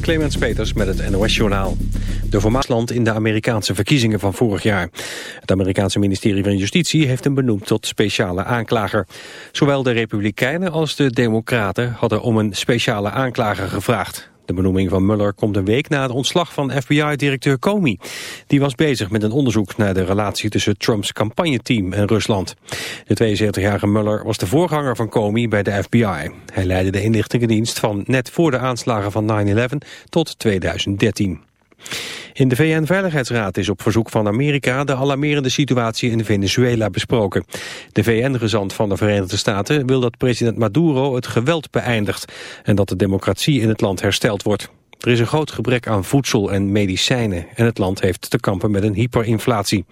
Clemens Peters met het NOS-journaal. De voormalig in de Amerikaanse verkiezingen van vorig jaar. Het Amerikaanse ministerie van Justitie heeft hem benoemd tot speciale aanklager. Zowel de Republikeinen als de Democraten hadden om een speciale aanklager gevraagd. De benoeming van Mueller komt een week na het ontslag van FBI-directeur Comey. Die was bezig met een onderzoek naar de relatie tussen Trumps campagneteam en Rusland. De 72-jarige Mueller was de voorganger van Comey bij de FBI. Hij leidde de inlichtingendienst van net voor de aanslagen van 9-11 tot 2013. In de VN-veiligheidsraad is op verzoek van Amerika de alarmerende situatie in Venezuela besproken. De VN-gezant van de Verenigde Staten wil dat president Maduro het geweld beëindigt en dat de democratie in het land hersteld wordt. Er is een groot gebrek aan voedsel en medicijnen en het land heeft te kampen met een hyperinflatie.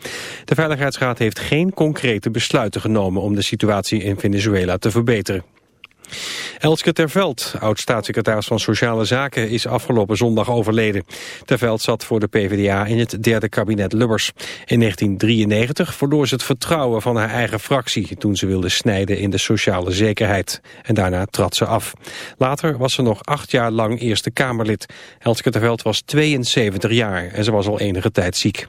De Veiligheidsraad heeft geen concrete besluiten genomen om de situatie in Venezuela te verbeteren. Elske Terveld, oud-staatssecretaris van Sociale Zaken, is afgelopen zondag overleden. Terveld zat voor de PvdA in het derde kabinet Lubbers. In 1993 verloor ze het vertrouwen van haar eigen fractie... toen ze wilde snijden in de sociale zekerheid. En daarna trad ze af. Later was ze nog acht jaar lang Eerste Kamerlid. Elske Terveld was 72 jaar en ze was al enige tijd ziek.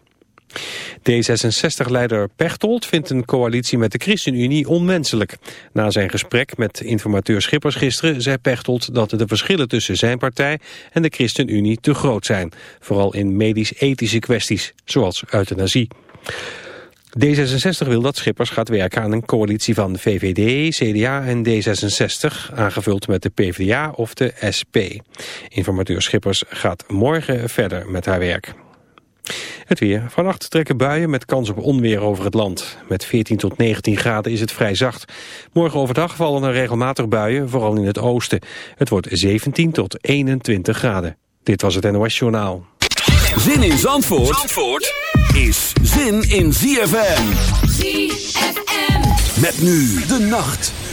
D66-leider Pechtold vindt een coalitie met de ChristenUnie onmenselijk. Na zijn gesprek met informateur Schippers gisteren zei Pechtold dat de verschillen tussen zijn partij en de ChristenUnie te groot zijn. Vooral in medisch-ethische kwesties, zoals euthanasie. D66 wil dat Schippers gaat werken aan een coalitie van VVD, CDA en D66, aangevuld met de PvdA of de SP. Informateur Schippers gaat morgen verder met haar werk. Het weer. Vannacht trekken buien met kans op onweer over het land. Met 14 tot 19 graden is het vrij zacht. Morgen overdag vallen er regelmatig buien, vooral in het oosten. Het wordt 17 tot 21 graden. Dit was het NOS Journaal. Zin in Zandvoort, Zandvoort is zin in ZFM. ZFM. Met nu de nacht.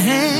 Hand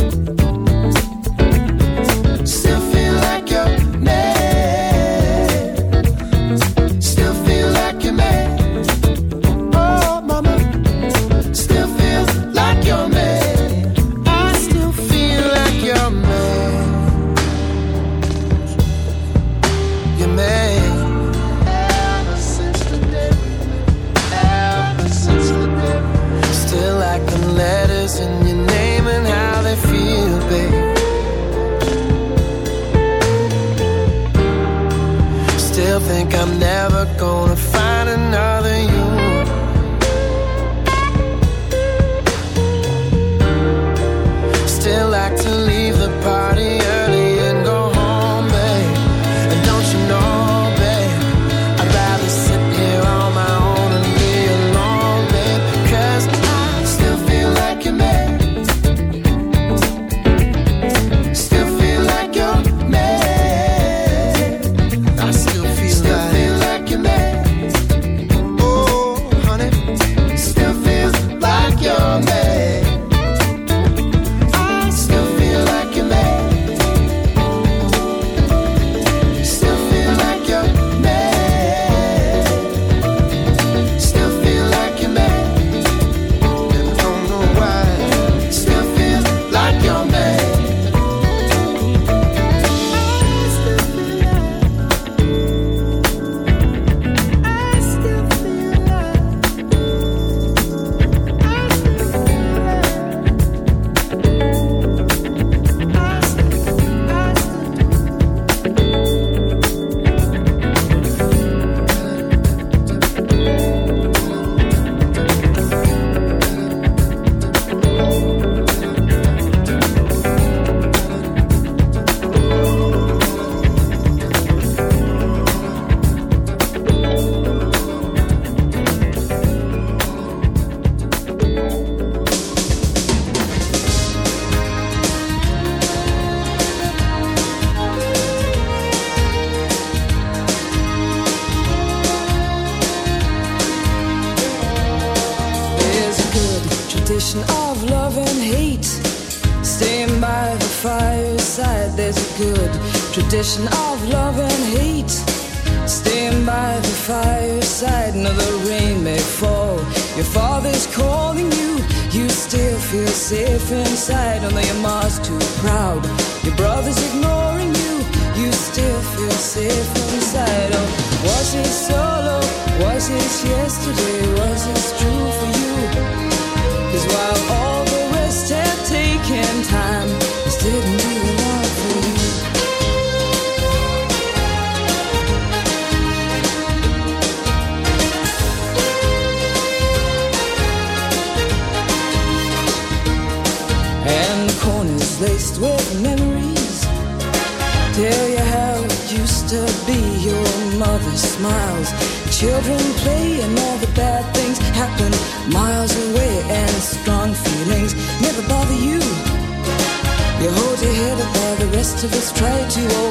to the to you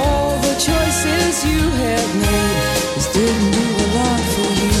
choices you have made, this didn't do a lot for you.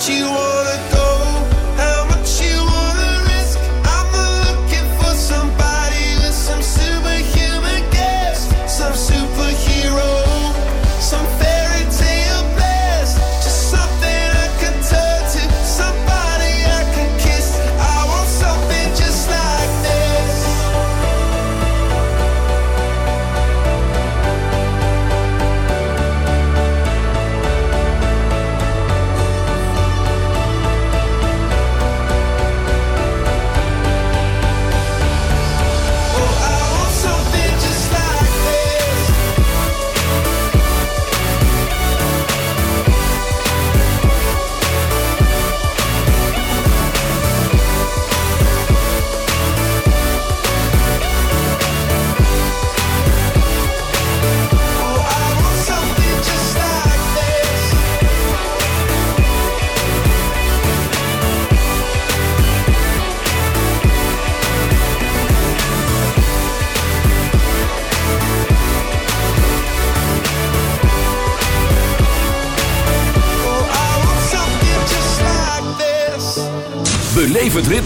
what you want.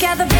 Ten,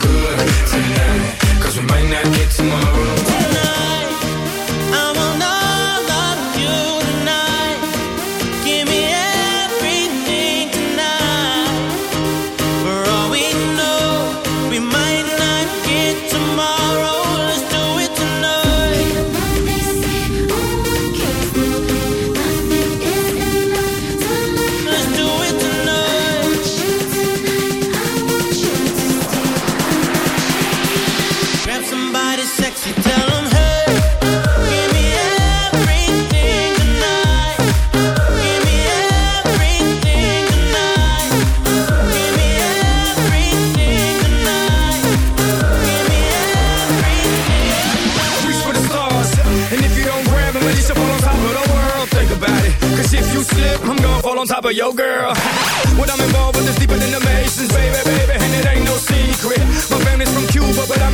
slip, I'm gonna fall on top of your girl. what I'm involved with is deeper than the Masons, baby, baby.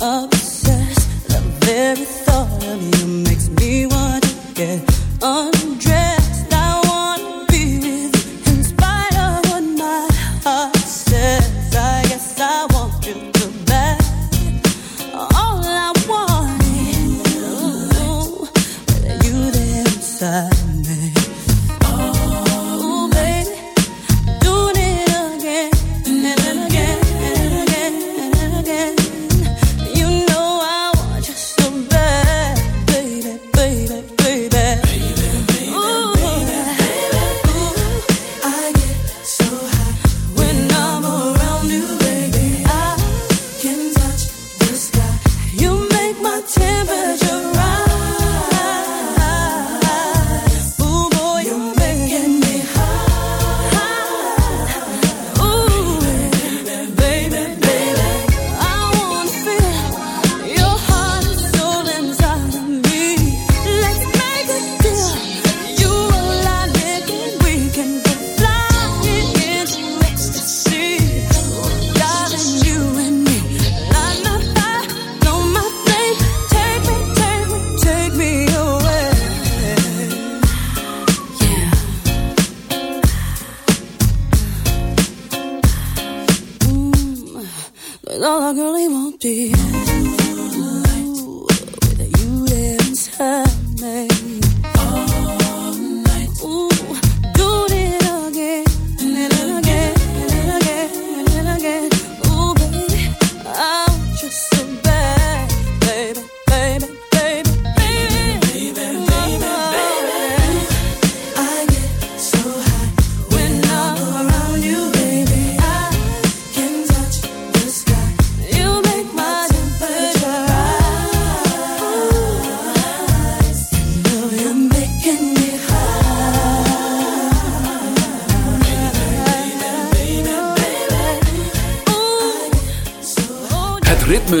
obsessed, the very thought.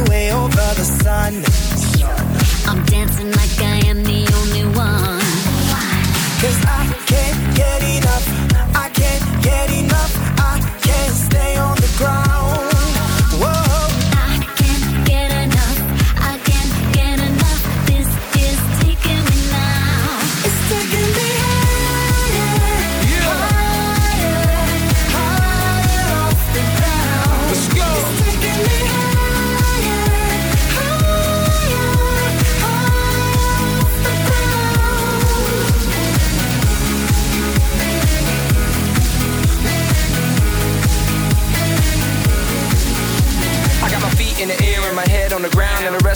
way over the sun. I'm dancing like I am the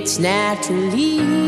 It's naturally.